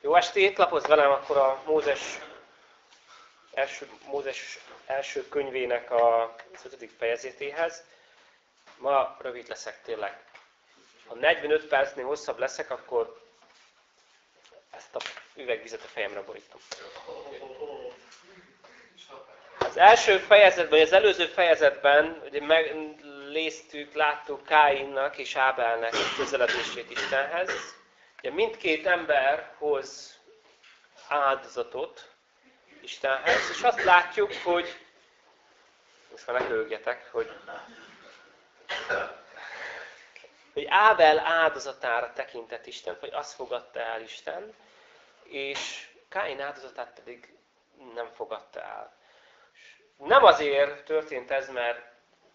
Jó estét, lapozz velem akkor a Mózes első, Mózes első könyvének a 5. fejezetéhez. Ma rövid leszek tényleg. Ha 45 percnél hosszabb leszek, akkor ezt a üvegvizet a fejemre borítom. Az első fejezetben, az előző fejezetben ugye megléztük, láttuk Káinnak és Ábelnek közeledését Istenhez. Ugye mindkét ember hoz áldozatot Istenhez, és azt látjuk, hogy most már ne hogy hogy Ábel áldozatára tekintett Isten, vagy azt fogadta el Isten, és Káin áldozatát pedig nem fogadta el. Nem azért történt ez, mert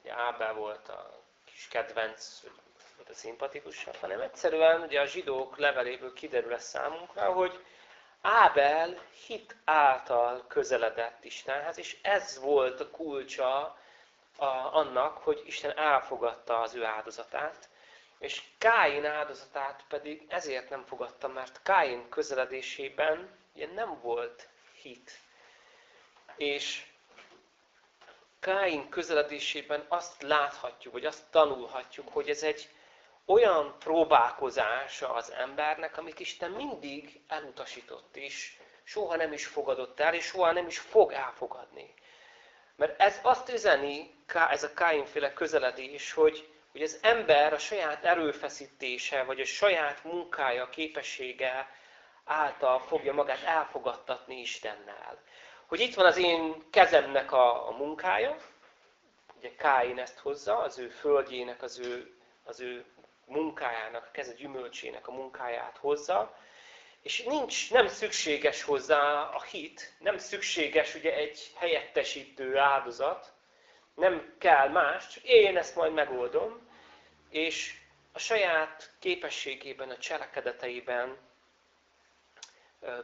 Ábel volt a kis kedvenc, volt a szimpatikusabb, hanem egyszerűen ugye a zsidók leveléből kiderül ez számunkra, hogy Ábel hit által közeledett Istenhez, és ez volt a kulcsa a, annak, hogy Isten elfogadta az ő áldozatát, és Káin áldozatát pedig ezért nem fogadta, mert Káin közeledésében ugye nem volt hit. És Káin közeledésében azt láthatjuk, vagy azt tanulhatjuk, hogy ez egy olyan próbálkozása az embernek, amit Isten mindig elutasított, és soha nem is fogadott el, és soha nem is fog elfogadni. Mert ez azt üzeni, ez a Káinféle közeledés, hogy, hogy az ember a saját erőfeszítése, vagy a saját munkája, képessége által fogja magát elfogadtatni Istennel. Hogy itt van az én kezemnek a, a munkája, ugye Káin ezt hozza, az ő földjének, az ő, az ő munkájának, a keze gyümölcsének a munkáját hozza, és nincs, nem szükséges hozzá a hit, nem szükséges ugye egy helyettesítő áldozat, nem kell más, csak én ezt majd megoldom, és a saját képességében, a cselekedeteiben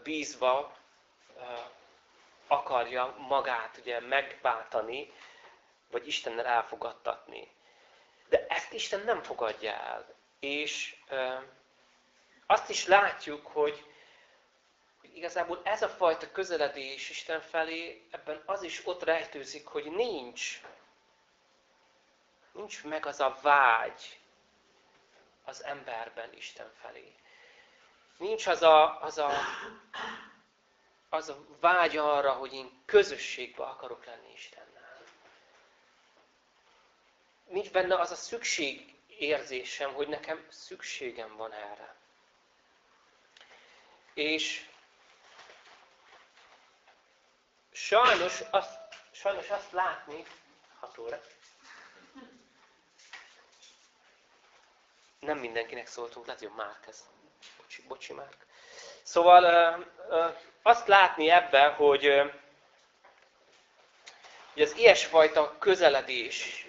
bízva akarja magát ugye megváltani, vagy Istennel elfogadtatni. De ezt Isten nem fogadja el. És azt is látjuk, hogy igazából ez a fajta közeledés Isten felé, ebben az is ott rejtőzik, hogy nincs, nincs meg az a vágy az emberben Isten felé. Nincs az a, az a, az a vágy arra, hogy én közösségbe akarok lenni Istennel nincs benne az a szükség érzésem, hogy nekem szükségem van erre. És sajnos azt, sajnos azt látni, hat óra, nem mindenkinek szóltunk, lehet, hogy Márk ez. Bocsi, bocsi Márk. Szóval azt látni ebben, hogy, hogy az ilyesfajta közeledés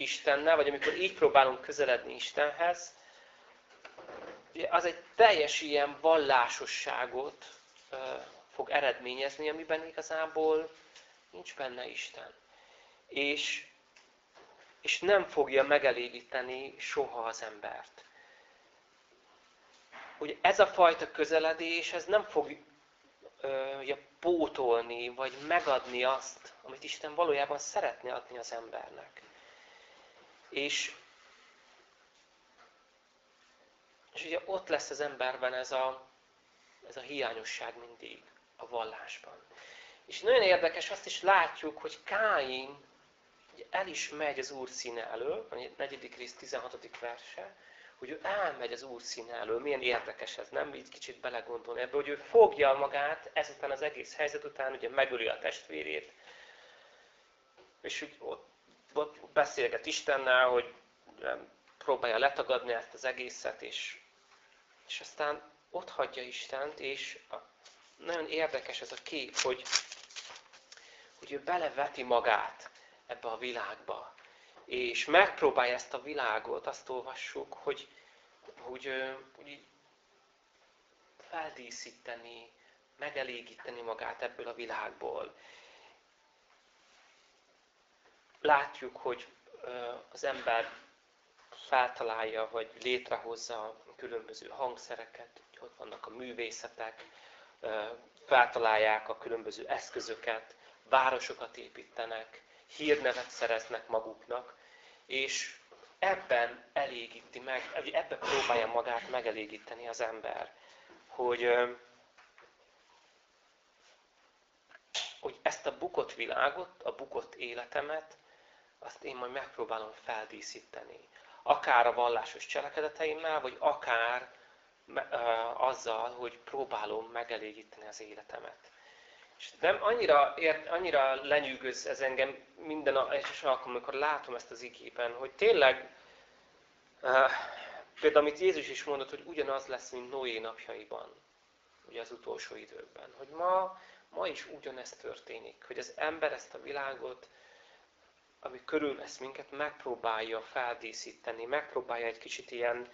Istennel, vagy amikor így próbálunk közeledni Istenhez, az egy teljes ilyen vallásosságot fog eredményezni, amiben igazából nincs benne Isten. És, és nem fogja megelégíteni soha az embert. Ugye ez a fajta közeledés, ez nem fogja pótolni, vagy megadni azt, amit Isten valójában szeretne adni az embernek. És, és ugye ott lesz az emberben ez a, ez a hiányosság mindig a vallásban. És nagyon érdekes, azt is látjuk, hogy Káin el is megy az Úr színe elől, a 4. rész 16. verse, hogy ő elmegy az Úr színe elől. Milyen érdekes ez, nem? Így kicsit belegondolni ebbe, hogy ő fogja magát ezután az egész helyzet után, ugye megöli a testvérét. És úgy ott beszélget Istennel, hogy próbálja letagadni ezt az egészet, és, és aztán ott hagyja Istent, és nagyon érdekes ez a kép, hogy, hogy ő beleveti magát ebbe a világba, és megpróbálja ezt a világot, azt olvassuk, hogy, hogy, hogy feldíszíteni, megelégíteni magát ebből a világból látjuk, hogy az ember feltalálja, vagy létrehozza különböző hangszereket, ott vannak a művészetek, feltalálják a különböző eszközöket, városokat építenek, hírnevet szereznek maguknak, és ebben elégíti meg, ebben próbálja magát megelégíteni az ember, hogy, hogy ezt a bukott világot, a bukott életemet, azt én majd megpróbálom feldíszíteni. Akár a vallásos cselekedeteimmel, vagy akár azzal, hogy próbálom megelégíteni az életemet. És nem annyira, ért, annyira lenyűgöz ez engem minden egyes alkalom, amikor látom ezt az igében, hogy tényleg, például amit Jézus is mondott, hogy ugyanaz lesz, mint Noé napjaiban, ugye az utolsó időkben. Hogy ma, ma is ugyanezt történik, hogy az ember ezt a világot, ami körülvesz minket, megpróbálja feldíszíteni, megpróbálja egy kicsit ilyen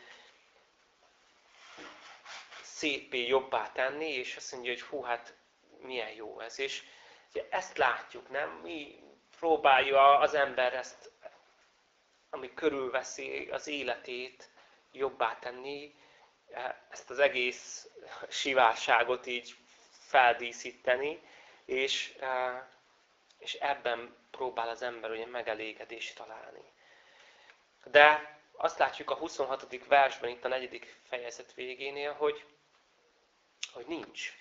szépé, jobbá tenni, és azt mondja, hogy hú, hát milyen jó ez. És ugye, ezt látjuk, nem? Mi próbálja az ember ezt, ami körülveszi az életét, jobbá tenni, ezt az egész sivárságot így feldíszíteni, és, és ebben próbál az ember ugye megelégedést találni. De azt látjuk a 26. versben, itt a negyedik fejezet végénél, hogy, hogy nincs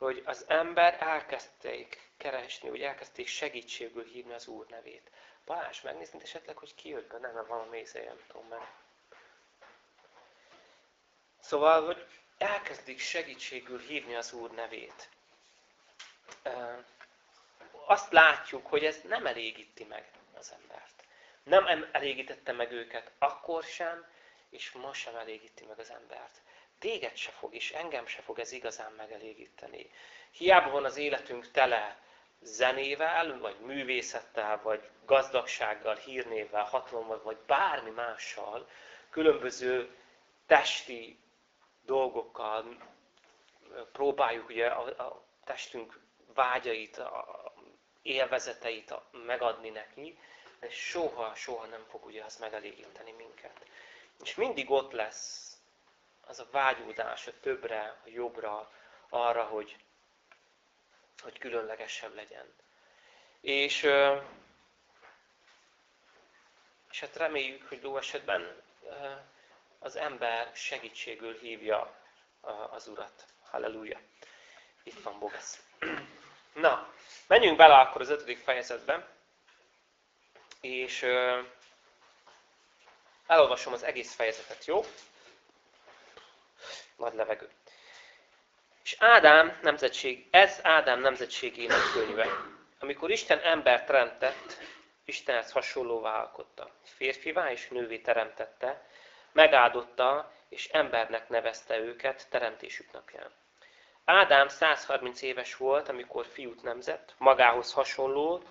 hogy az ember elkezdték keresni, hogy elkezdték segítségül hívni az Úr nevét. Balázs, megnézni esetleg, hogy ki jött be? Nem, nem valami nem tudom meg. Szóval, hogy elkezdik segítségül hívni az Úr nevét. Azt látjuk, hogy ez nem elégíti meg az embert. Nem elégítette meg őket akkor sem, és most sem elégíti meg az embert téged se fog, és engem se fog ez igazán megelégíteni. Hiába van az életünk tele zenével, vagy művészettel, vagy gazdagsággal, hírnévvel, hatalommal, vagy bármi mással, különböző testi dolgokkal próbáljuk ugye a, a testünk vágyait, a élvezeteit megadni neki, de soha, soha nem fog ugye az megelégíteni minket. És mindig ott lesz az a vágyódás a többre, a jobbra, arra, hogy, hogy különlegesebb legyen. És, és hát reméljük, hogy jó esetben az ember segítségül hívja az Urat. Halleluja! Itt van Bogesz. Na, menjünk bele akkor az ötödik fejezetbe, és elolvasom az egész fejezetet, jó? nagy levegő. És Ádám nemzetség, ez Ádám nemzetségének könyve. Amikor Isten ember teremtett, Istenhez hasonlóvá alkotta. Férfivá és nővé teremtette, megáldotta és embernek nevezte őket teremtésük napján. Ádám 130 éves volt, amikor fiút nemzett, magához hasonló,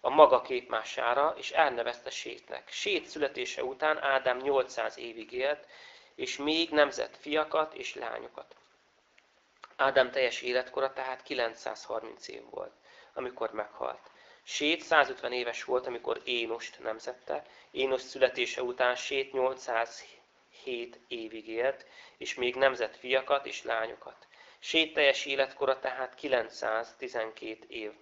a maga képmására, és elnevezte Sétnek. Sét születése után Ádám 800 évig élt, és még nemzett fiakat és lányokat. Ádám teljes életkora tehát 930 év volt, amikor meghalt. Sét 150 éves volt, amikor Énost nemzette. Énos születése után Sét 807 évig élt, és még nemzett fiakat és lányokat. Sét életkora tehát 912 év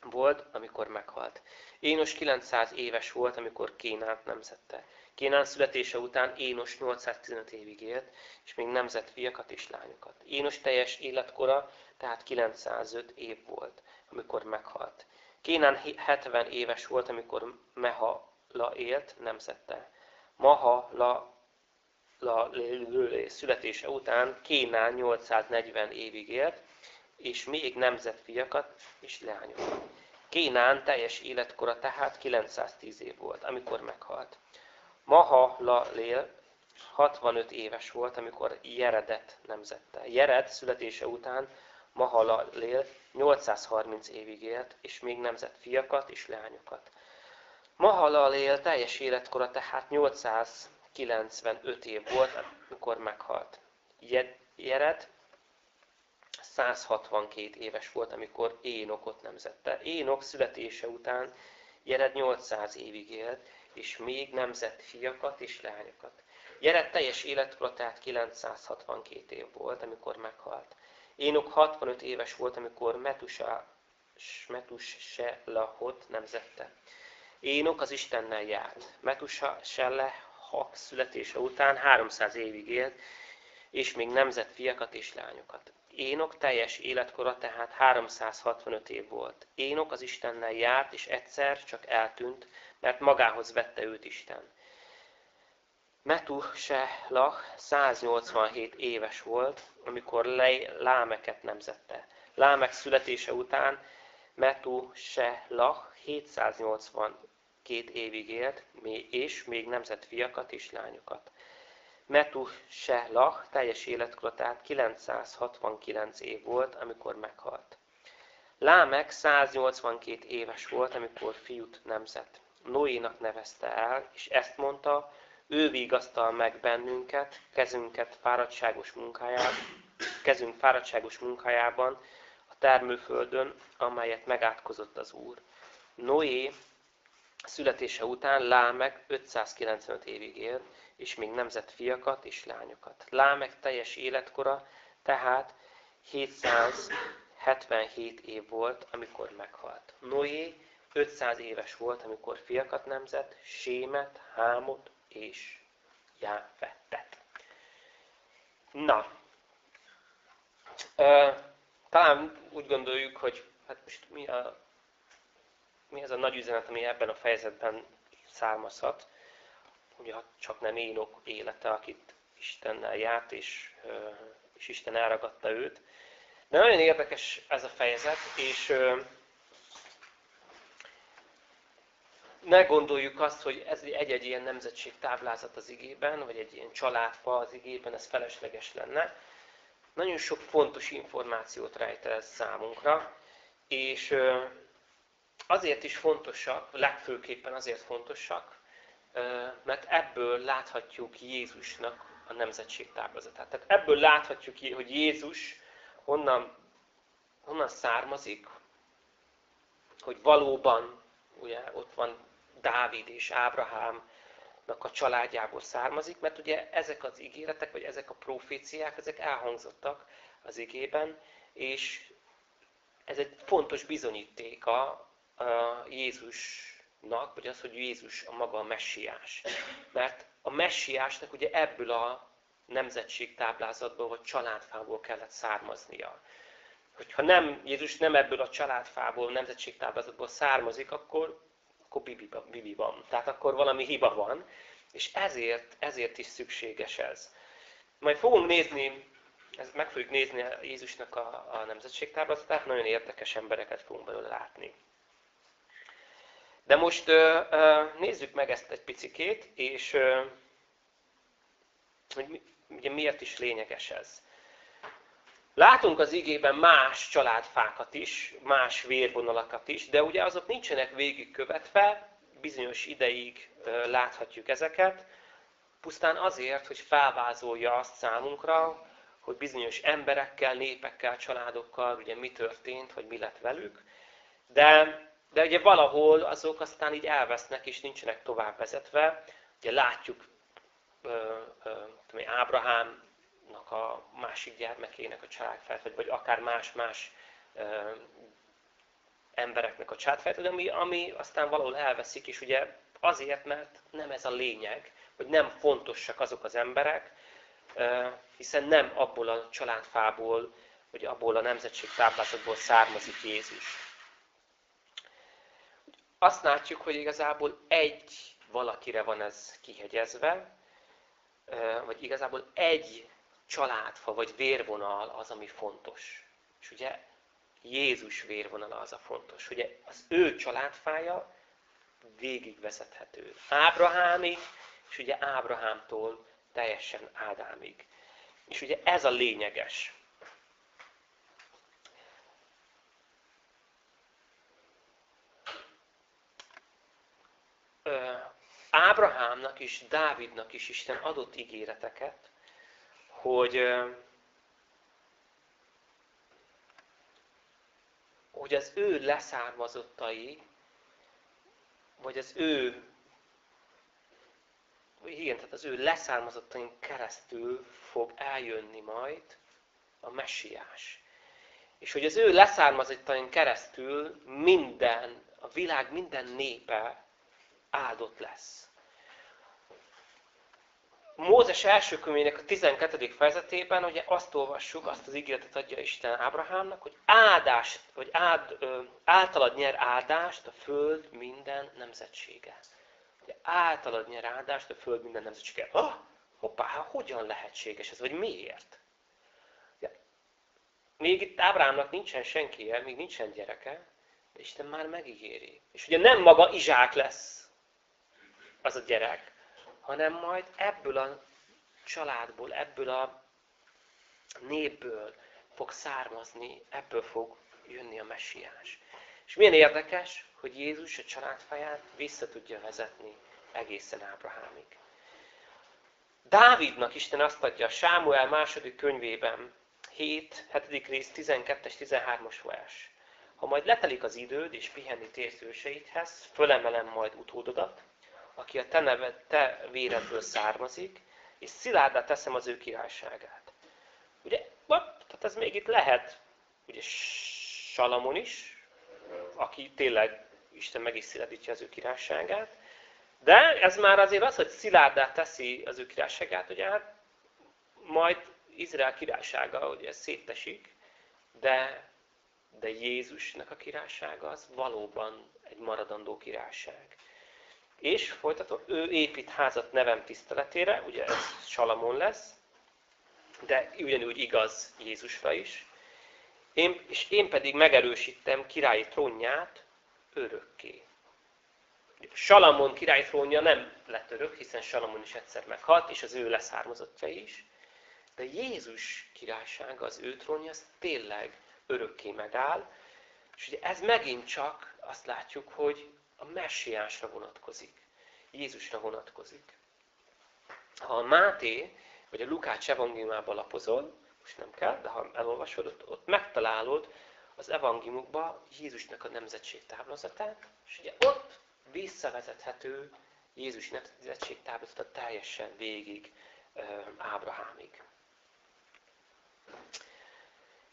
volt, amikor meghalt. Énos 900 éves volt, amikor Kénánt nemzette. Kénán születése után Énos 815 évig élt, és még nemzett fiakat és lányokat. Énos teljes életkora, tehát 905 év volt, amikor meghalt. Kénán 70 éves volt, amikor Mehala élt, nemzette. Mahala la, születése után Kénán 840 évig élt, és még nemzett fiakat és lányokat. Kénán teljes életkora tehát 910 év volt, amikor meghalt. Mahalalel 65 éves volt, amikor Jeredet nemzette. Jered születése után Mahalalel 830 évig élt, és még nemzett fiakat és lányokat. Mahalalel teljes életkora tehát 895 év volt, amikor meghalt. Jered 162 éves volt, amikor Énokot nemzette. Énok születése után Jered 800 évig élt, és még nemzett fiakat és lányokat. Jered teljes életkora, tehát 962 év volt, amikor meghalt. Énok 65 éves volt, amikor Metusa, Metuselahot nemzette. Énok az Istennel járt. Metusa Hak születése után 300 évig élt, és még nemzett fiakat és lányokat. Énok teljes életkora tehát 365 év volt. Énok az Istennel járt, és egyszer csak eltűnt, mert magához vette őt Isten. Metusela 187 éves volt, amikor Lej Lámeket nemzette. Lámek születése után Metusela 780 két évig élt, és még nemzett fiakat és lányokat. Metusehlah teljes életkorát 969 év volt, amikor meghalt. Lámek 182 éves volt, amikor fiút nemzett. Noénak nevezte el, és ezt mondta, ő vigasztal meg bennünket, kezünket fáradtságos munkájában, kezünk fáradtságos munkájában, a termőföldön, amelyet megátkozott az Úr. Noé születése után Lámek 595 évig élt, és még nemzett fiakat és lányokat. Lámek teljes életkora, tehát 777 év volt, amikor meghalt. Noé 500 éves volt, amikor fiakat nemzett, Sémet, Hámot és Jáfettet. Na, talán úgy gondoljuk, hogy hát most mi, a, mi az a nagy üzenet, ami ebben a fejezetben származhat ugye csak nem Énok élete, akit Istennel járt, és, és Isten elragadta őt. De nagyon érdekes ez a fejezet, és ne gondoljuk azt, hogy ez egy-egy ilyen nemzetség táblázat az igében, vagy egy ilyen családfa az igében, ez felesleges lenne. Nagyon sok fontos információt rejt ez számunkra, és azért is fontosak, legfőképpen azért fontosak, mert ebből láthatjuk Jézusnak a nemzetség táblázatát. Tehát ebből láthatjuk, hogy Jézus honnan, honnan származik, hogy valóban ugye, ott van Dávid és Ábrahámnak a családjából származik, mert ugye ezek az ígéretek, vagy ezek a proféciák, ezek elhangzottak az igében, és ez egy fontos bizonyítéka a Jézus nak, vagy az, hogy Jézus a maga a messiás. Mert a messiásnak ugye ebből a nemzetség táblázatból, vagy családfából kellett származnia. Hogyha nem, Jézus nem ebből a családfából, nemzetség táblázatból származik, akkor, akkor bibi, bibi van. Tehát akkor valami hiba van, és ezért, ezért is szükséges ez. Majd fogunk nézni, ezt meg fogjuk nézni Jézusnak a, a nemzetségtáblázatát, nagyon érdekes embereket fogunk belőle látni. De most nézzük meg ezt egy picikét, és hogy ugye miért is lényeges ez. Látunk az igében más családfákat is, más vérvonalakat is, de ugye azok nincsenek végigkövetve, bizonyos ideig láthatjuk ezeket, pusztán azért, hogy felvázolja azt számunkra, hogy bizonyos emberekkel, népekkel, családokkal ugye mi történt, hogy mi lett velük. De de ugye valahol azok aztán így elvesznek, és nincsenek tovább vezetve. Ugye látjuk ö, ö, Ábrahámnak a másik gyermekének a családfejt, vagy, akár más-más embereknek a családfejt, ami, ami aztán valahol elveszik, és ugye azért, mert nem ez a lényeg, hogy nem fontosak azok az emberek, hiszen nem abból a családfából, vagy abból a nemzetség táblázatból származik Jézus azt látjuk, hogy igazából egy valakire van ez kihegyezve, vagy igazából egy családfa, vagy vérvonal az, ami fontos. És ugye Jézus vérvonala az a fontos. Ugye az ő családfája végigvezethető. Ábrahámig, és ugye Ábrahámtól teljesen Ádámig. És ugye ez a lényeges. Ábrahámnak és Dávidnak is Isten adott ígéreteket, hogy, hogy az ő leszármazottai, vagy az ő igen, tehát az ő leszármazottain keresztül fog eljönni majd a messiás. És hogy az ő leszármazottain keresztül minden, a világ minden népe áldott lesz. Mózes első könyvének a 12. fejezetében ugye azt olvassuk, azt az ígéretet adja Isten Ábrahámnak, hogy áldást, vagy áld, ö, általad nyer áldást a föld minden nemzetsége. Ugye általad nyer áldást a föld minden nemzetsége. Ah, hoppá, hát hogyan lehetséges ez, vagy miért? Ugye, még itt Ábrahámnak nincsen senkie, még nincsen gyereke, de Isten már megígéri. És ugye nem maga Izsák lesz az a gyerek, hanem majd ebből a családból, ebből a népből fog származni, ebből fog jönni a messiás. És milyen érdekes, hogy Jézus a családfaját vissza tudja vezetni egészen Ábrahámig. Dávidnak Isten azt adja a Sámuel második könyvében, 7, 7. rész, 12-es, 13-as vers. Ha majd letelik az időd, és pihenni térszőseidhez, fölemelem majd utódodat, aki a te, neved, te véredből származik, és szilárdá teszem az ő királyságát. Ugye, tehát ez még itt lehet, ugye Salamon is, aki tényleg Isten meg is szilárdítja az ő királyságát, de ez már azért az, hogy szilárdá teszi az ő királyságát, ugye hát majd Izrael királysága ugye szétesik, de, de Jézusnak a királysága az valóban egy maradandó királyság. És folytatom, ő épít házat nevem tiszteletére, ugye ez Salamon lesz, de ugyanúgy igaz Jézusra is. Én, és én pedig megerősítem királyi trónját örökké. Salamon királyi trónja nem lett örök, hiszen Salamon is egyszer meghalt, és az ő leszármazottja is. De Jézus királysága, az ő trónja, az tényleg örökké megáll. És ugye ez megint csak azt látjuk, hogy a messiásra vonatkozik. Jézusra vonatkozik. Ha a Máté vagy a Lukács evangéliumában lapozol, most nem kell, de ha elolvasod, ott, ott megtalálod az evangéliumokban Jézusnak a nemzetség táblázatát, és ugye ott visszavezethető Jézus nemzetség táblázata teljesen végig Ábrahámig.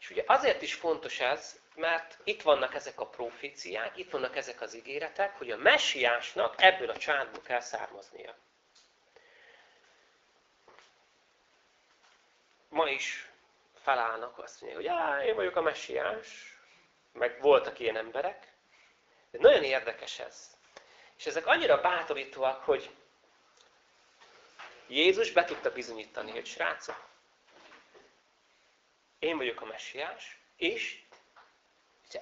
És ugye azért is fontos ez, mert itt vannak ezek a proféciák, itt vannak ezek az ígéretek, hogy a messiásnak ebből a családból kell származnia. Ma is felállnak, azt mondják, hogy én vagyok a messiás, meg voltak ilyen emberek. De nagyon érdekes ez. És ezek annyira bátorítóak, hogy Jézus be tudta bizonyítani, hogy srácok, én vagyok a messiás, és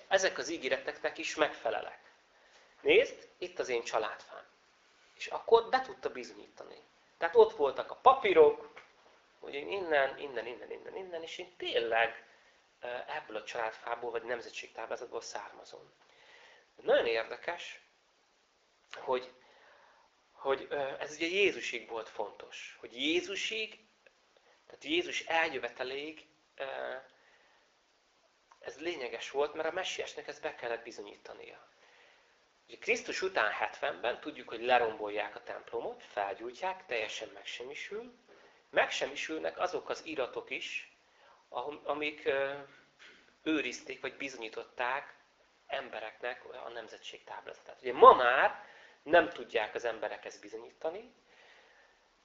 ezek az ígéreteknek is megfelelek. Nézd, itt az én családfám. És akkor be tudta bizonyítani. Tehát ott voltak a papírok, hogy én innen, innen, innen, innen, innen, és én tényleg ebből a családfából, vagy nemzetségtáblázatból származom. Nagyon érdekes, hogy, hogy ez ugye Jézusig volt fontos. Hogy Jézusig, tehát Jézus eljöveteléig ez lényeges volt, mert a messiásnak ezt be kellett bizonyítania. Ugye Krisztus után 70-ben tudjuk, hogy lerombolják a templomot, felgyújtják, teljesen megsemmisül. Megsemmisülnek azok az iratok is, amik őrizték, vagy bizonyították embereknek a nemzetség táblázatát. Ugye ma már nem tudják az emberek ezt bizonyítani,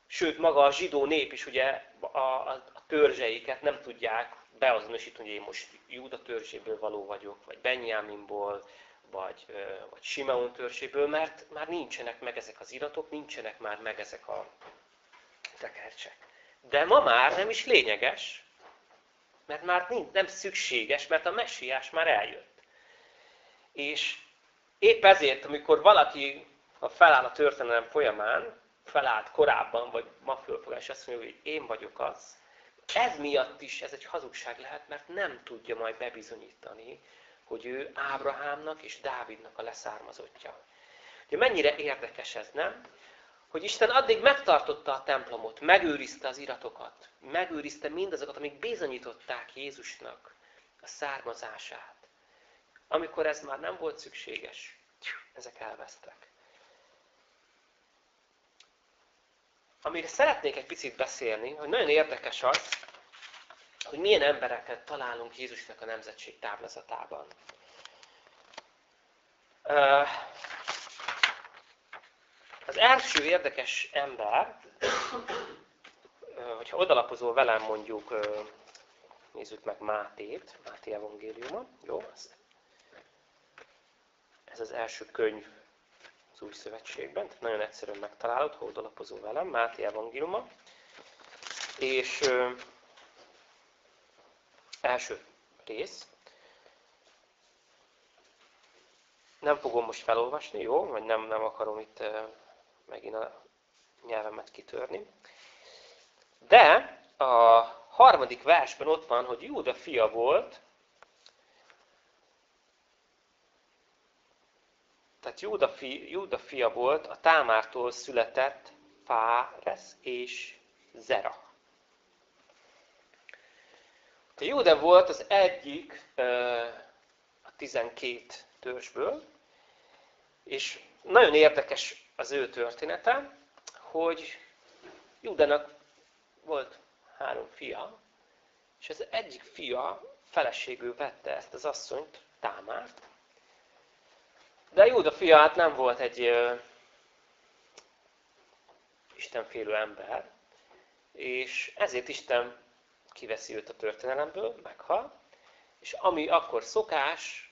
sőt maga a zsidó nép is ugye a, a, a törzseiket nem tudják beazonosítani, hogy én most Júda törzséből való vagyok, vagy Benyáminból, vagy, vagy Simeon törzséből, mert már nincsenek meg ezek az iratok, nincsenek már meg ezek a tekercsek. De ma már nem is lényeges, mert már nem szükséges, mert a messiás már eljött. És épp ezért, amikor valaki, ha feláll a történelem folyamán, felállt korábban, vagy ma fölfogás, azt mondja, hogy én vagyok az, ez miatt is ez egy hazugság lehet, mert nem tudja majd bebizonyítani, hogy ő Ábrahámnak és Dávidnak a leszármazottja. Ugye mennyire érdekes ez, nem? Hogy Isten addig megtartotta a templomot, megőrizte az iratokat, megőrizte mindazokat, amik bizonyították Jézusnak a származását. Amikor ez már nem volt szükséges, ezek elvesztek. Amire szeretnék egy picit beszélni, hogy nagyon érdekes az, hogy milyen embereket találunk Jézusnak a nemzetség táblázatában. Az első érdekes ember, hogyha odalapozol velem mondjuk, nézzük meg Mátét, Máté evangéliuma, jó? Ez az első könyv új szövetségben, tehát nagyon egyszerűen megtalálod, ha odalapozol velem, Máté evangéliuma. És ö, első rész, nem fogom most felolvasni, jó? Vagy nem, nem akarom itt uh, megint a nyelvemet kitörni. De a harmadik versben ott van, hogy Júda fia volt, tehát Júda, fi, Júda fia volt a Támártól született Fáres és Zera. A Júda volt az egyik a 12 törzsből, és nagyon érdekes az ő története, hogy Júdának volt három fia, és az egyik fia feleségül vette ezt az asszonyt, Támárt. De Júda fia hát nem volt egy ö, istenfélő ember, és ezért Isten kiveszi őt a történelemből, meghal, és ami akkor szokás,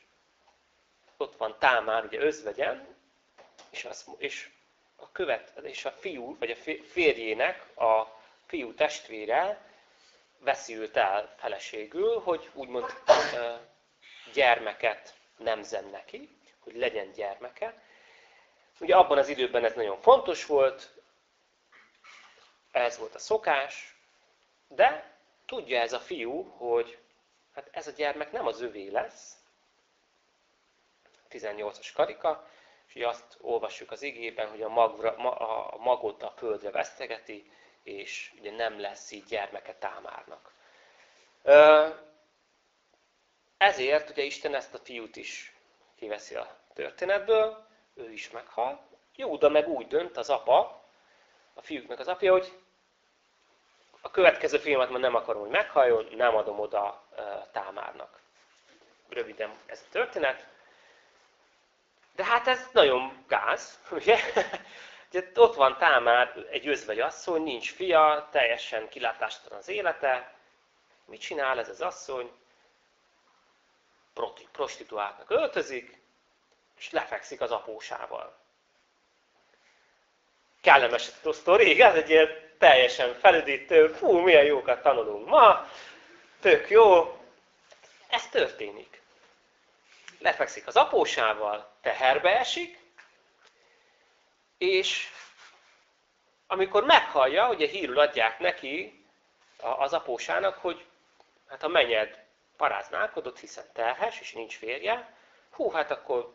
ott van Támár, ugye özvegyen, és, az, és a követ, és a fiú, vagy a férjének a fiú testvére veszi őt el feleségül, hogy úgymond gyermeket nemzen neki, hogy legyen gyermeke. Ugye abban az időben ez nagyon fontos volt, ez volt a szokás, de tudja ez a fiú, hogy hát ez a gyermek nem az övé lesz, 18-as karika, és ugye azt olvassuk az igében, hogy a, magra, a magot a földre vesztegeti, és ugye nem lesz így gyermeke támárnak. Ezért ugye Isten ezt a fiút is kiveszi a történetből, ő is meghal. Júda meg úgy dönt az apa, a fiúknak az apja, hogy a következő filmet már nem akarom, hogy meghalljon, nem adom oda Támárnak. Röviden ez a történet. De hát ez nagyon gáz, ugye? ugye ott van Támár, egy özvegy asszony, nincs fia, teljesen kilátástalan az élete. Mit csinál ez az asszony? Prostituáltnak öltözik, és lefekszik az apósával. Kellemes sztori, igaz? Egy ilyen teljesen felüdítő, fú, milyen jókat tanulunk ma, tök jó. Ez történik lefekszik az apósával, teherbe esik, és amikor meghallja, ugye hírül adják neki az apósának, hogy hát a menyed paráználkodott, hiszen terhes, és nincs férje, hú, hát akkor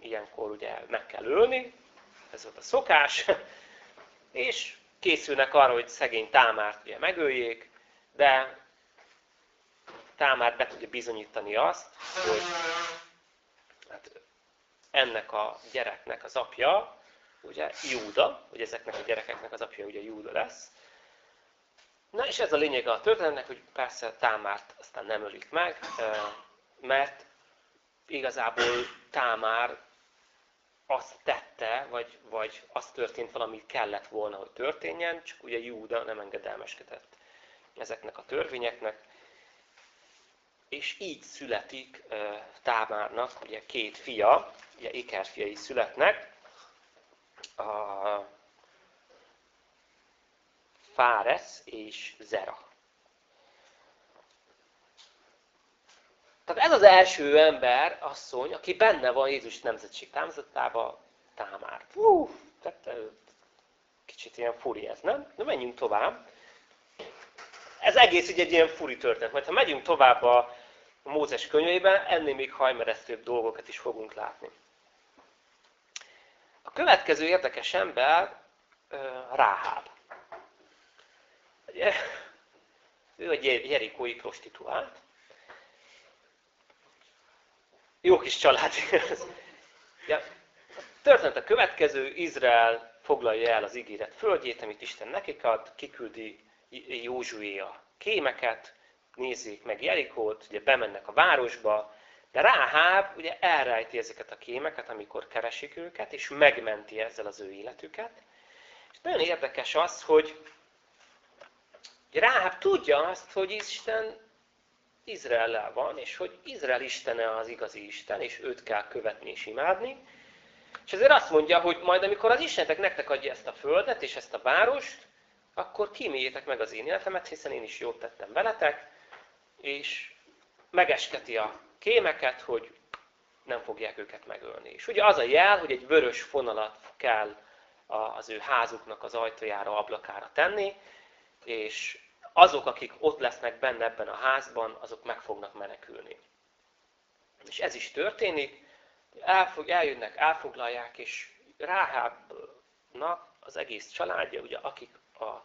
ilyenkor ugye meg kell ölni, ez volt a szokás, és készülnek arra, hogy szegény támárt ugye megöljék, de Támár be tudja bizonyítani azt, hogy hát ennek a gyereknek az apja, ugye Júda, hogy ezeknek a gyerekeknek az apja ugye Júda lesz. Na és ez a lényeg a történetnek, hogy persze Támárt aztán nem ölik meg, mert igazából Támár azt tette, vagy, vagy az történt valami kellett volna, hogy történjen, csak ugye Júda nem engedelmeskedett ezeknek a törvényeknek, és így születik Támárnak ugye két fia, ugye Iker születnek, a Fáres és Zera. Tehát ez az első ember, asszony, aki benne van Jézus nemzetség támaszatában, Támár. Fú, tehát kicsit ilyen furi ez, nem? De menjünk tovább. Ez egész így egy ilyen furi történet. Majd ha megyünk tovább a Mózes könyvében ennél még hajmeresztőbb dolgokat is fogunk látni. A következő érdekes ember Ráháb. Ugye, ő egy jerikói prostituált. Jó kis család. Ja, történt a következő, Izrael foglalja el az ígéret földjét, amit Isten nekik ad, kiküldi Józsué a kémeket, nézzék meg Jerikót, ugye bemennek a városba, de Ráháb ugye elrejti ezeket a kémeket, amikor keresik őket, és megmenti ezzel az ő életüket. És nagyon érdekes az, hogy Ráháb tudja azt, hogy Isten Izraellel van, és hogy Izrael Istene az igazi Isten, és őt kell követni és imádni. És ezért azt mondja, hogy majd amikor az Istenetek nektek adja ezt a földet és ezt a várost, akkor kíméljétek meg az én életemet, hiszen én is jót tettem veletek, és megesketi a kémeket, hogy nem fogják őket megölni. És ugye az a jel, hogy egy vörös fonalat kell az ő házuknak az ajtajára, ablakára tenni, és azok, akik ott lesznek benne ebben a házban, azok meg fognak menekülni. És ez is történik, elfog, eljönnek, elfoglalják, és Ráhábnak az egész családja, ugye, akik a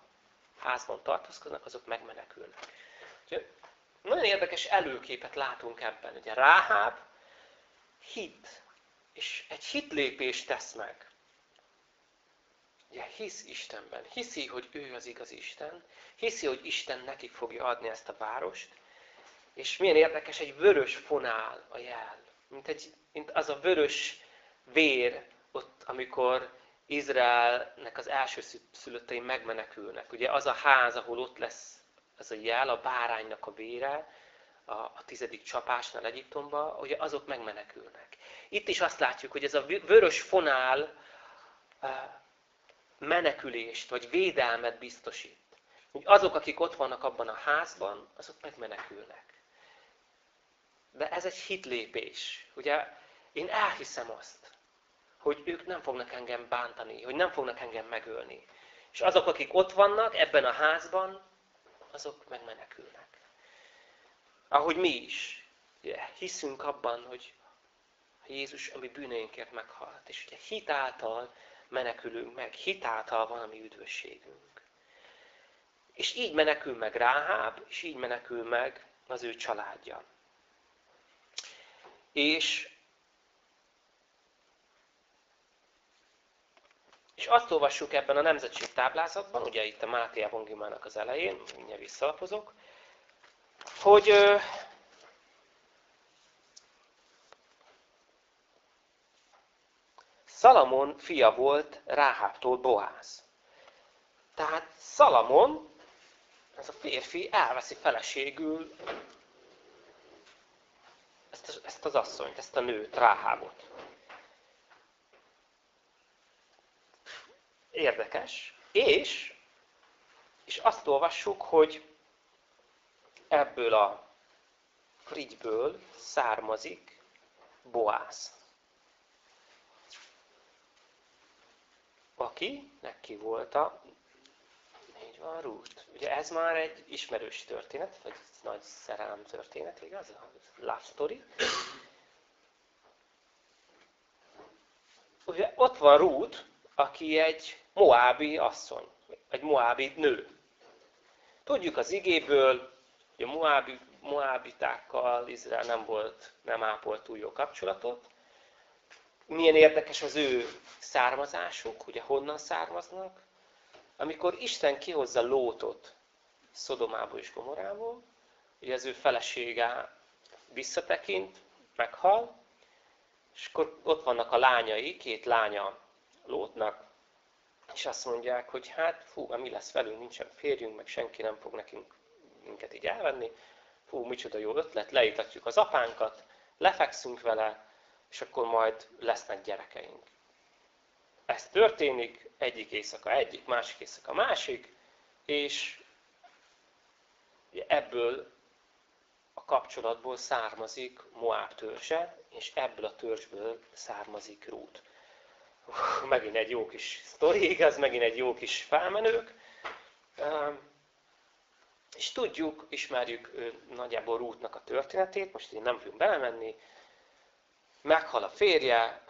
házban tartózkodnak, azok megmenekülnek. Ugye, nagyon érdekes előképet látunk ebben. Ugye Ráháb hit, és egy hitlépést tesz meg. Ugye hisz Istenben, hiszi, hogy ő az igaz Isten, hiszi, hogy Isten neki fogja adni ezt a várost, és milyen érdekes, egy vörös fonál a jel, mint, egy, mint az a vörös vér, ott, amikor Izraelnek az első szülöttei megmenekülnek. Ugye az a ház, ahol ott lesz ez a jel, a báránynak a vére, a, a tizedik csapásnál Egyiptomba, hogy azok megmenekülnek. Itt is azt látjuk, hogy ez a vörös fonál menekülést, vagy védelmet biztosít. Hogy azok, akik ott vannak abban a házban, azok megmenekülnek. De ez egy hitlépés. Ugye én elhiszem azt, hogy ők nem fognak engem bántani, hogy nem fognak engem megölni. És azok, akik ott vannak ebben a házban, azok megmenekülnek. Ahogy mi is. Ugye, hiszünk abban, hogy Jézus a mi bűneinkért meghalt. És ugye hitáltal menekülünk meg, hitáltal van a mi üdvösségünk. És így menekül meg Ráháb, és így menekül meg az ő családja. És És azt olvassuk ebben a nemzetség táblázatban, ugye itt a Máté evangéliumának az elején, mindjárt visszalapozok, hogy Szalamon fia volt Ráháptól Boáz. Tehát Szalamon, ez a férfi elveszi feleségül ezt, ezt az asszonyt, ezt a nőt, Ráhábot. Érdekes. És, és azt olvassuk, hogy ebből a frigyből származik Boáz. Aki neki volt a így van, Ruth. Ugye ez már egy ismerős történet, vagy nagy szerelem történet, igaz? Love story. Ugye ott van Ruth, aki egy moábi asszony, egy moábi nő. Tudjuk az igéből, hogy a moábi, moábitákkal Izrael nem volt, nem ápolt túl jó kapcsolatot. Milyen érdekes az ő származásuk, ugye honnan származnak. Amikor Isten kihozza Lótot Szodomából és Gomorából, ugye az ő felesége visszatekint, meghal, és akkor ott vannak a lányai, két lánya Lótnak, és azt mondják, hogy hát, fú, mi lesz velünk, nincsen férjünk, meg senki nem fog nekünk minket így elvenni. Fú, micsoda jó ötlet, leítatjuk az apánkat, lefekszünk vele, és akkor majd lesznek gyerekeink. Ez történik, egyik éjszaka egyik, másik éjszaka másik, és ebből a kapcsolatból származik Moab törzse, és ebből a törzsből származik Rút megint egy jó kis sztori, igaz, megint egy jó kis felmenők. És tudjuk, ismerjük nagyjából Rútnak a történetét, most én nem fogunk belemenni. Meghal a férje,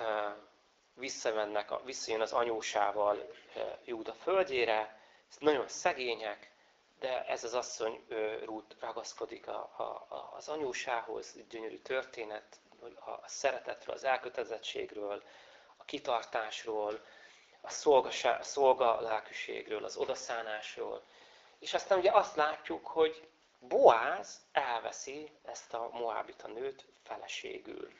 visszamennek, visszajön az anyósával Júda földjére, nagyon szegények, de ez az asszony Rút ragaszkodik a, a, az anyósához, gyönyörű történet, a szeretetről, az elkötelezettségről, kitartásról, a szolga, szolga lelkűségről, az odaszánásról. És aztán ugye azt látjuk, hogy Boáz elveszi ezt a Moábita nőt feleségül.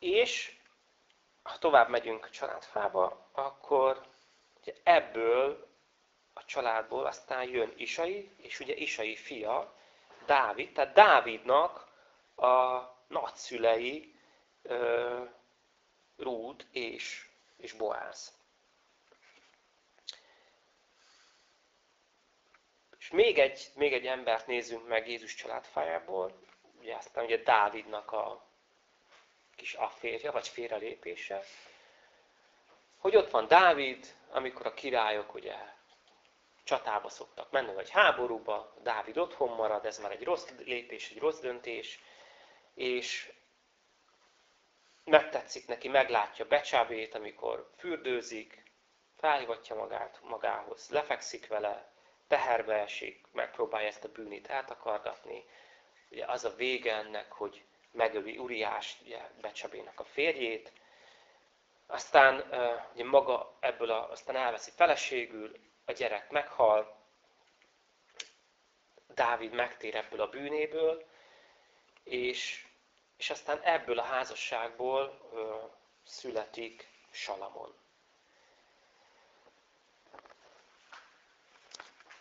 És ha tovább megyünk a családfába, akkor ugye ebből a családból aztán jön Isai, és ugye Isai fia, Dávid, tehát Dávidnak a nagyszülei uh, Rúd és, és Boáz. És még egy, még egy embert nézzünk meg Jézus családfájából, ugye aztán ugye Dávidnak a kis afférja, vagy félrelépése, hogy ott van Dávid, amikor a királyok ugye csatába szoktak menni, vagy háborúba, Dávid otthon marad, ez már egy rossz lépés, egy rossz döntés, és megtetszik neki, meglátja becsábét, amikor fürdőzik, felhívatja magát magához, lefekszik vele, teherbe esik, megpróbálja ezt a bűnit eltakargatni. Ugye az a vége ennek, hogy megöli Uriást, ugye Becsabének a férjét, aztán ugye maga ebből a, aztán elveszi feleségül, a gyerek meghal, Dávid megtér ebből a bűnéből, és, és aztán ebből a házasságból ö, születik Salamon.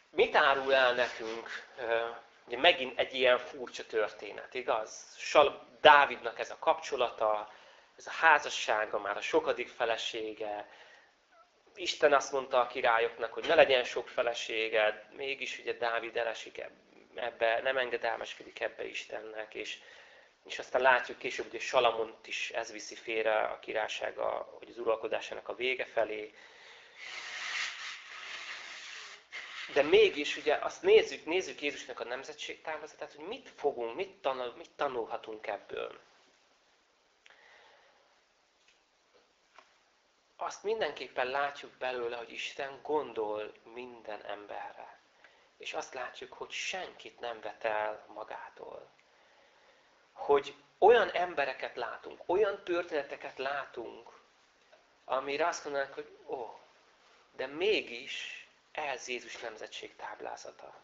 Mit árul el nekünk Ugye megint egy ilyen furcsa történet, igaz? Sal Dávidnak ez a kapcsolata, ez a házassága, már a sokadik felesége. Isten azt mondta a királyoknak, hogy ne legyen sok feleséged, mégis ugye Dávid elesik ebbe, nem engedelmeskedik ebbe Istennek, és, és aztán látjuk később, hogy Salamont is ez viszi félre a királysága, hogy az uralkodásának a vége felé. De mégis ugye azt nézzük, nézzük Jézusnak a nemzetségtávozatát, hogy mit fogunk, mit, tanul, mit tanulhatunk ebből. Azt mindenképpen látjuk belőle, hogy Isten gondol minden emberre. És azt látjuk, hogy senkit nem vet el magától. Hogy olyan embereket látunk, olyan történeteket látunk, amire azt mondanak, hogy ó, de mégis ez Jézus nemzetség táblázata.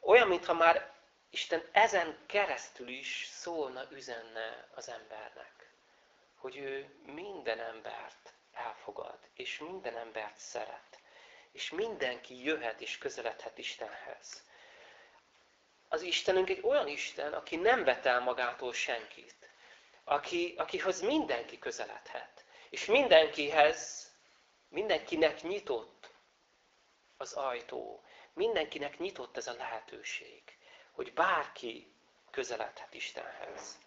Olyan, mintha már Isten ezen keresztül is szólna, üzenne az embernek, hogy ő minden embert elfogad, és minden embert szeret, és mindenki jöhet és közeledhet Istenhez. Az Istenünk egy olyan Isten, aki nem vet el magától senkit, aki, akihoz mindenki közeledhet, és mindenkihez, mindenkinek nyitott az ajtó. Mindenkinek nyitott ez a lehetőség, hogy bárki közeledhet Istenhez.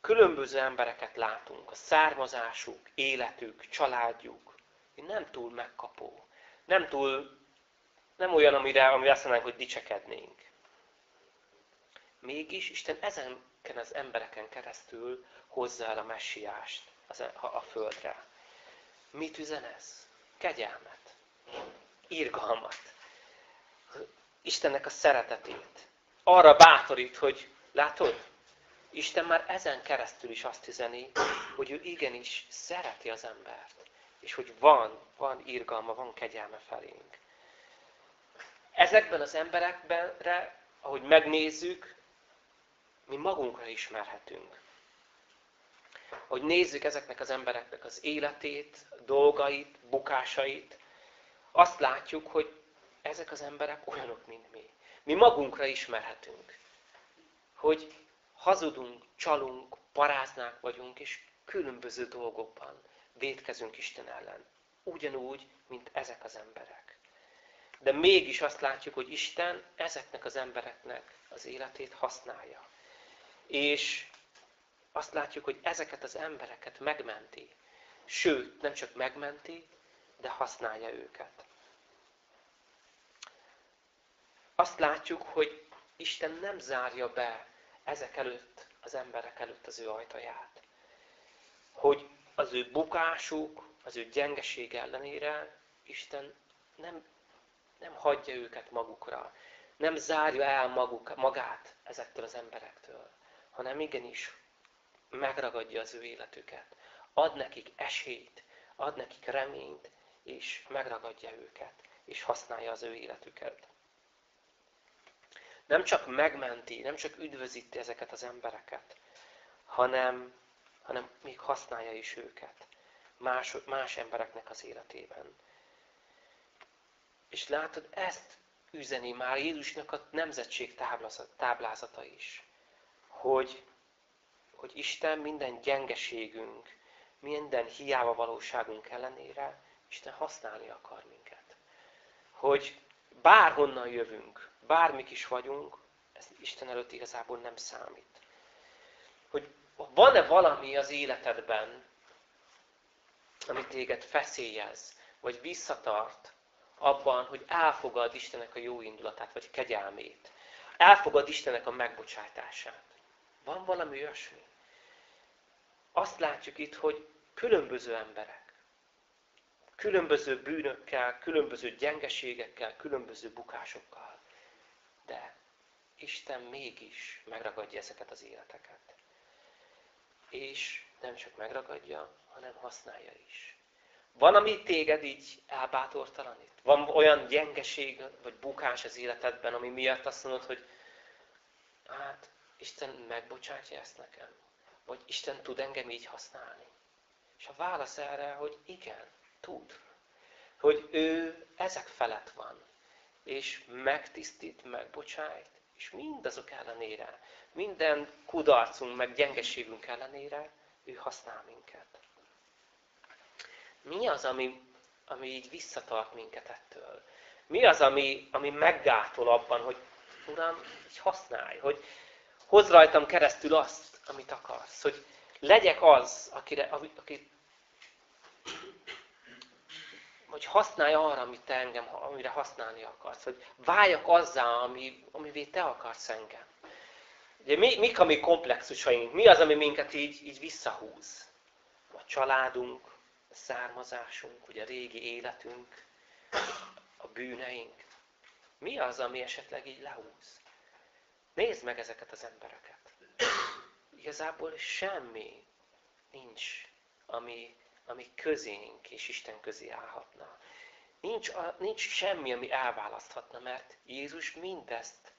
Különböző embereket látunk, a származásuk, életük, családjuk, nem túl megkapó, nem túl, nem olyan, amire, amire azt mondanánk, hogy dicsekednénk. Mégis Isten ezenken az embereken keresztül hozza el a messiást a földre. Mit üzen ez? Kegyelmet. Irgalmat. Istennek a szeretetét. Arra bátorít, hogy látod, Isten már ezen keresztül is azt üzeni, hogy ő igenis szereti az embert. És hogy van, van irgalma, van kegyelme felénk. Ezekben az emberekben, ahogy megnézzük, mi magunkra ismerhetünk hogy nézzük ezeknek az embereknek az életét, dolgait, bukásait, azt látjuk, hogy ezek az emberek olyanok, mint mi. Mi magunkra ismerhetünk, hogy hazudunk, csalunk, paráznák vagyunk, és különböző dolgokban védkezünk Isten ellen. Ugyanúgy, mint ezek az emberek. De mégis azt látjuk, hogy Isten ezeknek az embereknek az életét használja. És azt látjuk, hogy ezeket az embereket megmenti. Sőt, nem csak megmenti, de használja őket. Azt látjuk, hogy Isten nem zárja be ezek előtt, az emberek előtt az ő ajtaját. Hogy az ő bukásuk, az ő gyengeség ellenére Isten nem, nem hagyja őket magukra. nem zárja el maguk, magát ezektől az emberektől, hanem igenis megragadja az ő életüket. Ad nekik esélyt, ad nekik reményt, és megragadja őket, és használja az ő életüket. Nem csak megmenti, nem csak üdvözíti ezeket az embereket, hanem, hanem még használja is őket más, más embereknek az életében. És látod, ezt üzeni már Jézusnak a nemzetség táblázata is. Hogy, hogy Isten minden gyengeségünk, minden hiába valóságunk ellenére Isten használni akar minket. Hogy bárhonnan jövünk, bármik is vagyunk, ez Isten előtt igazából nem számít. Hogy van-e valami az életedben, ami téged feszélyez, vagy visszatart abban, hogy elfogad Istennek a jó indulatát, vagy kegyelmét. Elfogad Istennek a megbocsátását. Van valami olyasmi? Azt látjuk itt, hogy különböző emberek, különböző bűnökkel, különböző gyengeségekkel, különböző bukásokkal. De Isten mégis megragadja ezeket az életeket. És nem csak megragadja, hanem használja is. Van, ami téged így elbátortalanít? Van olyan gyengeség, vagy bukás az életedben, ami miatt azt mondod, hogy hát Isten megbocsátja ezt nekem? Vagy Isten tud engem így használni? És a válasz erre, hogy igen, tud. Hogy ő ezek felett van. És megtisztít, megbocsájt, és mindazok ellenére, minden kudarcunk, meg gyengeségünk ellenére, ő használ minket. Mi az, ami, ami így visszatart minket ettől? Mi az, ami, ami meggátol abban, hogy Uram, így használj, hogy hozz rajtam keresztül azt, amit akarsz, hogy legyek az, akire, aki, hogy használj arra, amit te engem, amire használni akarsz, hogy váljak azzá, ami, amivé te akarsz engem. Ugye mi, mik a mi komplexusaink? Mi az, ami minket így, így visszahúz? A családunk, a származásunk, ugye a régi életünk, a bűneink. Mi az, ami esetleg így lehúz? Nézd meg ezeket az embereket. Igazából semmi nincs, ami, ami közénk és Isten közé állhatna. Nincs, nincs semmi, ami elválaszthatna, mert Jézus mindezt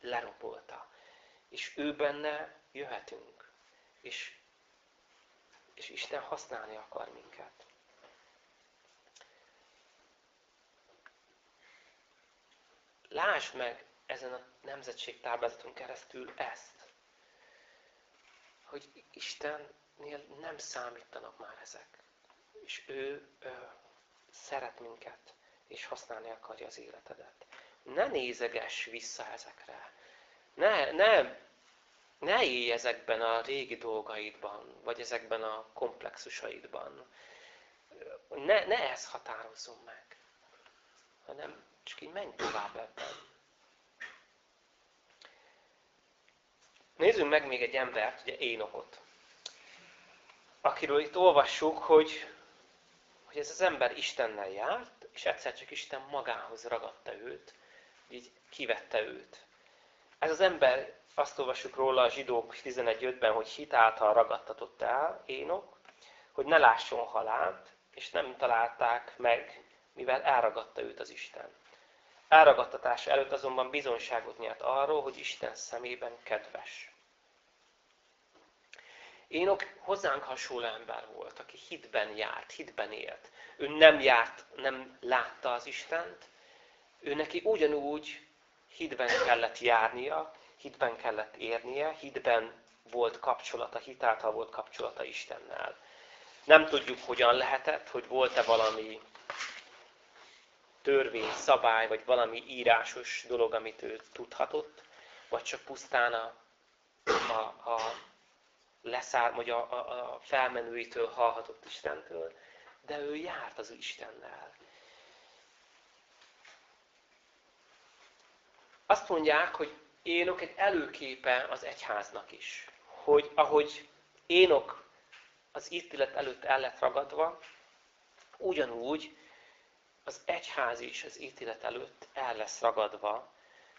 lerombolta. És ő benne jöhetünk. És és Isten használni akar minket. Lásd meg ezen a nemzetség táblázaton keresztül ezt, hogy Istennél nem számítanak már ezek. És ő, ő szeret minket, és használni akarja az életedet. Ne nézeges vissza ezekre. Ne, ne ne élj ezekben a régi dolgaidban, vagy ezekben a komplexusaidban. Ne, ne ez határozzon meg, hanem csak így menj tovább ebben. Nézzünk meg még egy embert, ugye Énokot, akiről itt olvassuk, hogy, hogy ez az ember Istennel járt, és egyszer csak Isten magához ragadta őt, így kivette őt. Ez az ember azt olvassuk róla a zsidók 11.5-ben, hogy hitáltal ragadtatott el Énok, hogy ne lásson halált, és nem találták meg, mivel elragadta őt az Isten. Elragadtatása előtt azonban bizonyságot nyert arról, hogy Isten szemében kedves. Énok hozzánk hasonló ember volt, aki hitben járt, hitben élt. Ő nem járt, nem látta az Istent, ő neki ugyanúgy hitben kellett járnia, hitben kellett érnie, hitben volt kapcsolata, hitáltal volt kapcsolata Istennel. Nem tudjuk, hogyan lehetett, hogy volt-e valami törvény, szabály, vagy valami írásos dolog, amit ő tudhatott, vagy csak pusztán a, a, a leszár, vagy a, a, a felmenőitől hallhatott Istentől, de ő járt az Istennel. Azt mondják, hogy Énok egy előképe az egyháznak is. Hogy ahogy Énok az ítélet előtt el lett ragadva, ugyanúgy az egyház is az ítélet előtt el lesz ragadva,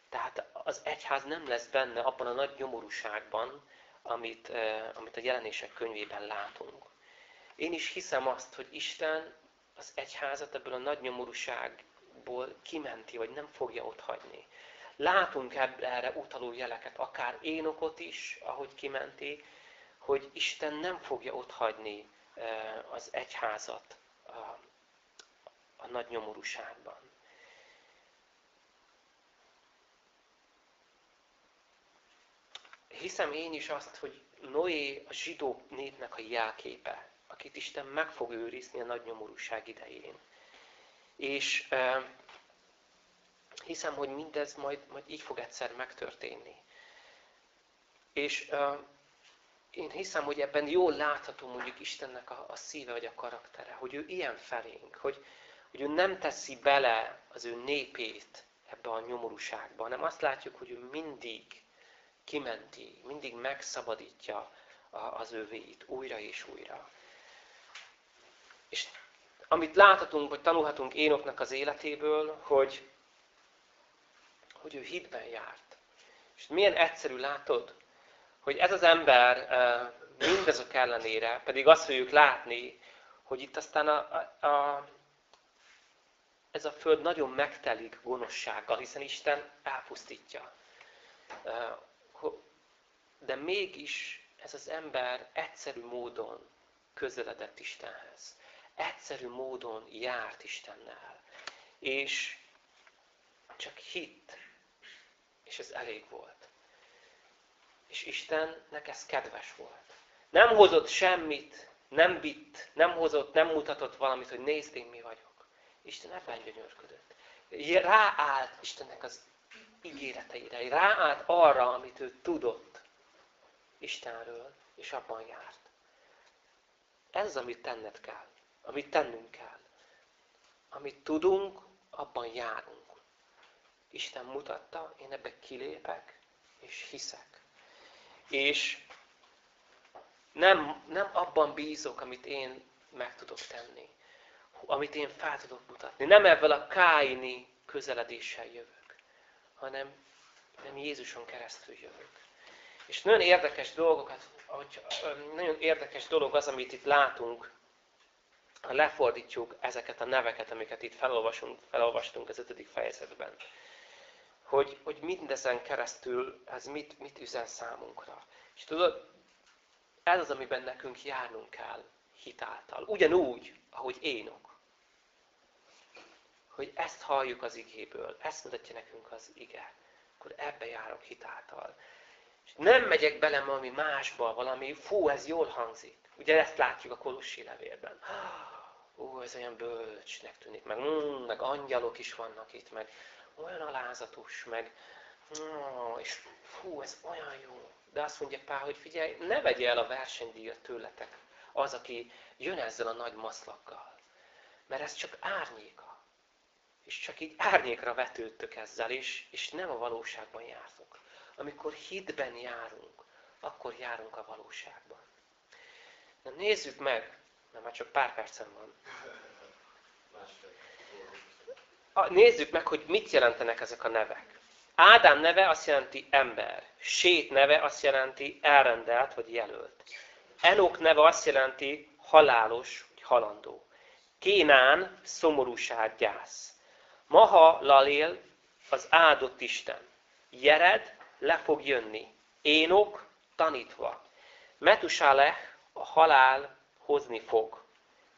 Tehát az egyház nem lesz benne abban a nagy nyomorúságban, amit, amit a jelenések könyvében látunk. Én is hiszem azt, hogy Isten az egyházat ebből a nagy nyomorúságból kimenti, vagy nem fogja ott hagyni. Látunk erre utaló jeleket, akár Énokot is, ahogy kimenti, hogy Isten nem fogja ott hagyni az egyházat a, nagy nyomorúságban. Hiszem én is azt, hogy Noé a zsidó népnek a jelképe, akit Isten meg fog őrizni a nagy nyomorúság idején. És uh, hiszem, hogy mindez majd, majd így fog egyszer megtörténni. És uh, én hiszem, hogy ebben jól látható mondjuk Istennek a, a szíve vagy a karaktere, hogy ő ilyen felénk, hogy, hogy ő nem teszi bele az ő népét ebbe a nyomorúságba, hanem azt látjuk, hogy ő mindig kimenti, mindig megszabadítja az övéit újra és újra. És amit láthatunk, vagy tanulhatunk Énoknak az életéből, hogy, hogy ő hitben járt. És milyen egyszerű látod, hogy ez az ember mindezek ellenére, pedig azt fogjuk látni, hogy itt aztán a, a, a, ez a föld nagyon megtelik gonoszsággal, hiszen Isten elpusztítja. De mégis ez az ember egyszerű módon közeledett Istenhez. Egyszerű módon járt Istennel. És csak hitt, és ez elég volt. És Istennek ez kedves volt. Nem hozott semmit, nem bitt, nem hozott, nem mutatott valamit, hogy nézd én mi vagyok. Isten ebben gyönyörködött. Ráállt Istennek az ígéreteire, ráállt arra, amit ő tudott Istenről, és abban járt. Ez amit tenned kell, amit tennünk kell. Amit tudunk, abban járunk. Isten mutatta, én ebbe kilépek, és hiszek. És nem, nem abban bízok, amit én meg tudok tenni, amit én fel tudok mutatni. Nem ebből a káini közeledéssel jövök, hanem, hanem Jézuson keresztül jövök. És nagyon érdekes dolgokat, hogy, nagyon érdekes dolog az, amit itt látunk, ha lefordítjuk ezeket a neveket, amiket itt felolvasunk, felolvastunk az ötödik fejezetben hogy, hogy mindezen keresztül ez mit, mit üzen számunkra. És tudod, ez az, amiben nekünk járnunk kell hitáltal. Ugyanúgy, ahogy énok. Hogy ezt halljuk az igéből, ezt mutatja nekünk az ige. Akkor ebbe járok hitáltal. És nem megyek bele valami másba, valami, fú, ez jól hangzik. Ugye ezt látjuk a Kolossi levélben. Ó, ez olyan bölcsnek tűnik, meg, mm, meg angyalok is vannak itt, meg olyan alázatos, meg és fú, ez olyan jó. De azt mondja Pál, hogy figyelj, ne vegye el a versenydíjat tőletek az, aki jön ezzel a nagy maszlakkal. Mert ez csak árnyéka. És csak így árnyékra vetődtök ezzel, és, és nem a valóságban jártok. Amikor hitben járunk, akkor járunk a valóságban. Na nézzük meg, mert már csak pár percem van. Nézzük meg, hogy mit jelentenek ezek a nevek. Ádám neve azt jelenti ember. Sét neve azt jelenti elrendelt vagy jelölt. Enok neve azt jelenti halálos vagy halandó. Kénán szomorúság, gyász. Maha Lalél az áldott Isten. Jered le fog jönni. Énok tanítva. Metusáleh a halál hozni fog.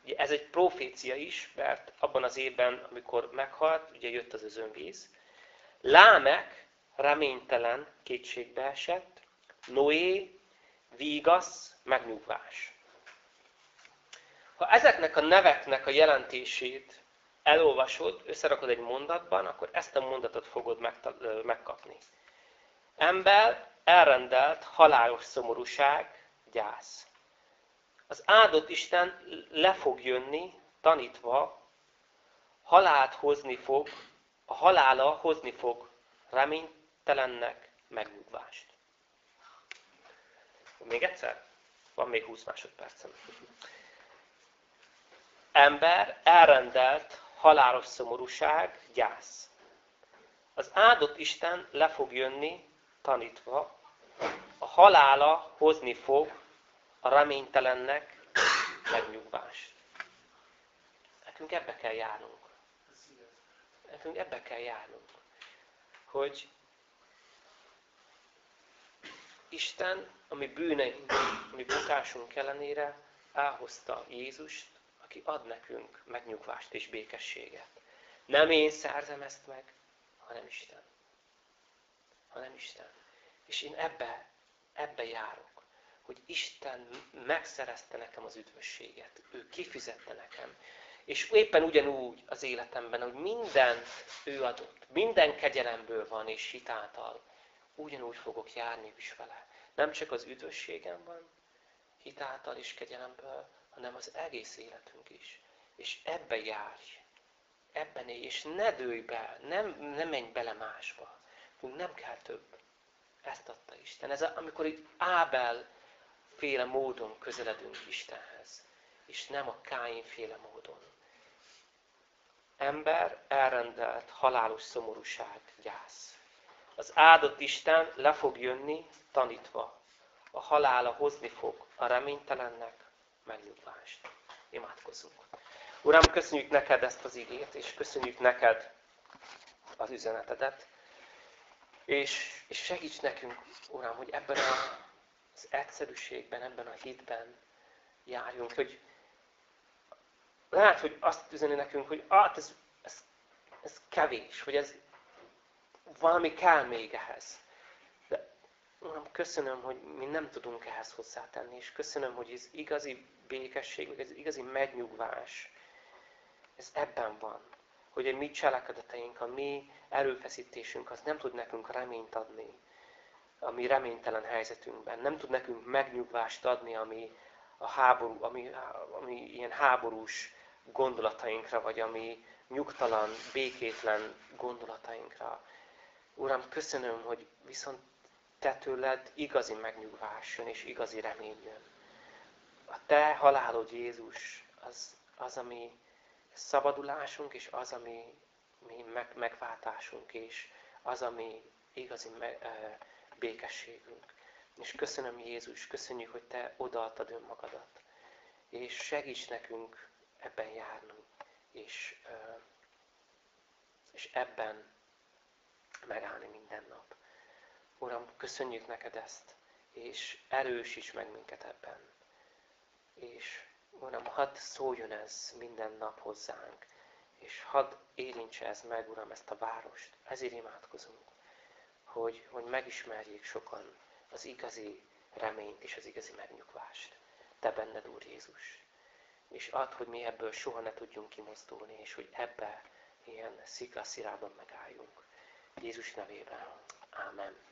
Ugye ez egy profécia is, mert abban az évben, amikor meghalt, ugye jött az özönvíz. Lámek reménytelen kétségbe esett, Noé vígasz, megnyugvás. Ha ezeknek a neveknek a jelentését elolvasod, összerakod egy mondatban, akkor ezt a mondatot fogod megkapni. Ember elrendelt halálos szomorúság, gyász. Az áldott Isten le fog jönni, tanítva, halált hozni fog, a halála hozni fog reménytelennek megnyugvást. Még egyszer? Van még 20 másodpercem. Ember elrendelt halálos szomorúság, gyász. Az áldott Isten le fog jönni, tanítva, a halála hozni fog a reménytelennek megnyugvást. Nekünk ebbe kell járnunk. Nekünk ebbe kell járnunk. Hogy Isten, ami bűneink, ami bukásunk ellenére elhozta Jézust, aki ad nekünk megnyugvást és békességet. Nem én szerzem ezt meg, hanem Isten. Hanem Isten. És én ebbe, ebbe járok, hogy Isten megszerezte nekem az üdvösséget. Ő kifizette nekem. És éppen ugyanúgy az életemben, hogy mindent ő adott, minden kegyelemből van és hitáltal, ugyanúgy fogok járni is vele. Nem csak az üdvösségem van, hitáltal és kegyelemből, hanem az egész életünk is. És ebbe járj, ebben élj, és ne dőlj be, nem, nem menj bele másba. Nem kell több. Ezt adta Isten. Ez a, amikor itt Ábel féle módon közeledünk Istenhez, és nem a Káin féle módon. Ember elrendelt halálos szomorúság, gyász. Az áldott Isten le fog jönni, tanítva. A halála hozni fog a reménytelennek megnyugvást. Imádkozzunk. Uram, köszönjük neked ezt az igét, és köszönjük neked az üzenetedet. És, és segíts nekünk, Uram, hogy ebben az egyszerűségben, ebben a hitben járjunk, hogy lehet, hogy azt üzeni nekünk, hogy ah, ez, ez, ez kevés, hogy ez valami kell még ehhez. Köszönöm, hogy mi nem tudunk ehhez hozzátenni, és köszönöm, hogy ez igazi békesség, ez igazi megnyugvás, ez ebben van. Hogy a mi cselekedeteink, a mi erőfeszítésünk, az nem tud nekünk reményt adni a mi reménytelen helyzetünkben. Nem tud nekünk megnyugvást adni, ami a háború, ami, ami ilyen háborús gondolatainkra, vagy ami nyugtalan, békétlen gondolatainkra. Uram, köszönöm, hogy viszont te tőled igazi megnyugvás jön, és igazi remény jön. A te halálod, Jézus, az, az ami szabadulásunk, és az, ami mi meg, megváltásunk, és az, ami igazi me, békességünk. És köszönöm Jézus, köszönjük, hogy Te odaadtad önmagadat. És segíts nekünk ebben járnunk, és, és ebben megállni minden nap. Uram, köszönjük neked ezt, és erősíts meg minket ebben. És Uram, hadd szóljon ez minden nap hozzánk, és hadd érintse ez meg, Uram, ezt a várost. Ezért imádkozunk, hogy, hogy megismerjék sokan az igazi reményt és az igazi megnyugvást. Te benned, Úr Jézus. És add, hogy mi ebből soha ne tudjunk kimozdulni, és hogy ebbe ilyen sziklaszirában megálljunk. Jézus nevében. Amen.